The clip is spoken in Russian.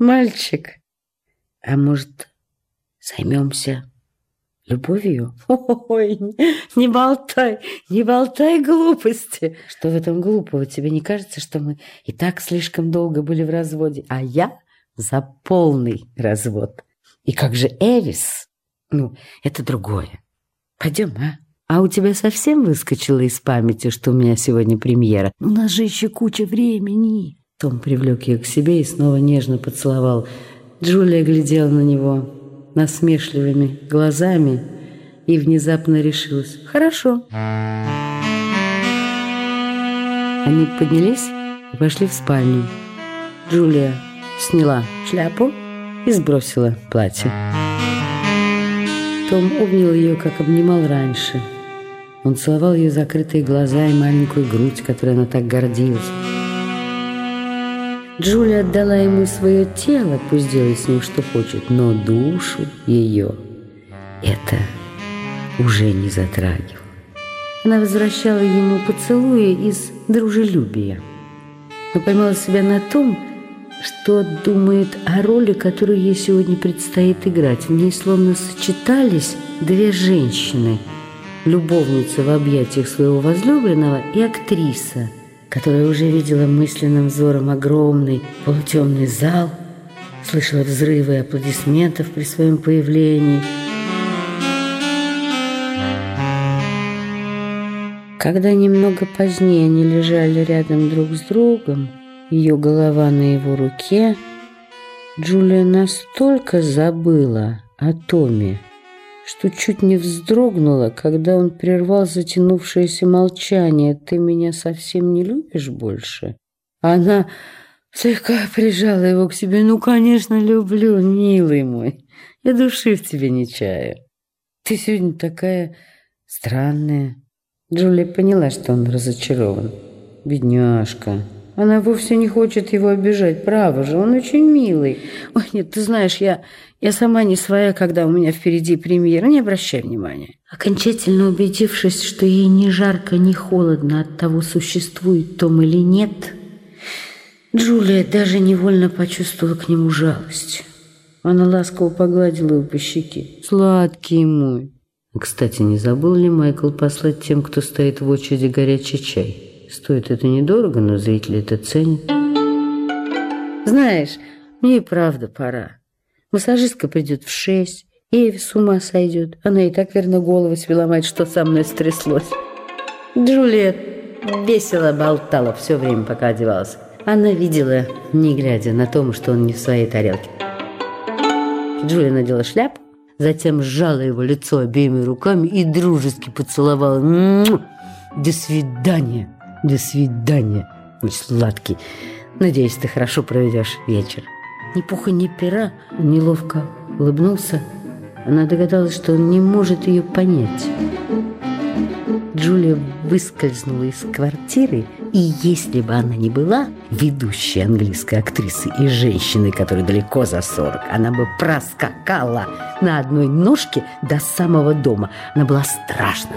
Мальчик. А может, займемся любовью? Ой, не болтай, не болтай глупости. Что в этом глупого? Тебе не кажется, что мы и так слишком долго были в разводе, а я за полный развод? И как же Эвис? Ну, это другое. Пойдем, а? А у тебя совсем выскочило из памяти, что у меня сегодня премьера? У нас же еще куча времени. Том привлек ее к себе и снова нежно поцеловал. Джулия глядела на него насмешливыми глазами и внезапно решилась. «Хорошо». Они поднялись и пошли в спальню. Джулия сняла шляпу и сбросила платье. Том обнял ее, как обнимал раньше. Он целовал ее закрытые глаза и маленькую грудь, которой она так гордилась. Джулия отдала ему свое тело, пусть делает с ним что хочет, но душу ее это уже не затрагивало. Она возвращала ему поцелуи из дружелюбия, но поймала себя на том, что думает о роли, которую ей сегодня предстоит играть. В ней словно сочетались две женщины – любовница в объятиях своего возлюбленного и актриса – которая уже видела мысленным взором огромный полутемный зал, слышала взрывы аплодисментов при своем появлении. Когда немного позднее они лежали рядом друг с другом, ее голова на его руке, Джулия настолько забыла о Томе, что чуть не вздрогнула, когда он прервал затянувшееся молчание. «Ты меня совсем не любишь больше?» Она слегка прижала его к себе. «Ну, конечно, люблю, милый мой. Я души в тебе не чаю. Ты сегодня такая странная». Джулия поняла, что он разочарован. «Бедняжка». Она вовсе не хочет его обижать, право же, он очень милый. Ой, нет, ты знаешь, я, я сама не своя, когда у меня впереди премьера, не обращай внимания. Окончательно убедившись, что ей ни жарко, ни холодно от того, существует Том или нет, Джулия даже невольно почувствовала к нему жалость. Она ласково погладила его по щеке. «Сладкий мой!» Кстати, не забыл ли Майкл послать тем, кто стоит в очереди горячий чай? Стоит это недорого, но зрители это ценят. Знаешь, мне и правда пора. Массажистка придет в шесть, Эви с ума сойдет. Она и так, верно, голову свела мать, что со мной стряслось. Джулиет весело болтала все время, пока одевалась. Она видела, не глядя на том, что он не в своей тарелке. Джулия надела шляпу, затем сжала его лицо обеими руками и дружески поцеловала. «До свидания!» До свидания, мой сладкий. Надеюсь, ты хорошо проведешь вечер. Ни пуха, ни пера. Он неловко улыбнулся. Она догадалась, что он не может ее понять. Джулия выскользнула из квартиры, и если бы она не была ведущей английской актрисой и женщиной, которой далеко за 40, она бы проскакала на одной ножке до самого дома. Она была страшна.